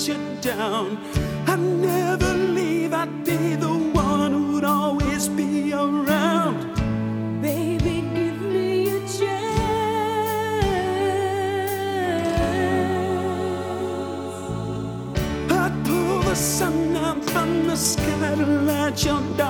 let you down. I'd never leave, I'd be the one who'd always be around. Baby, give me a chance. I'd pull the sun out from the sky to light your dark.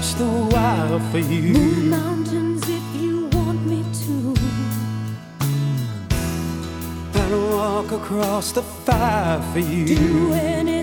just the wire for you. Move mountains if you want me to. And walk across the fire for you. Do anything.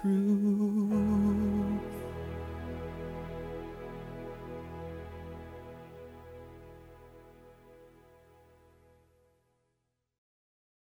true.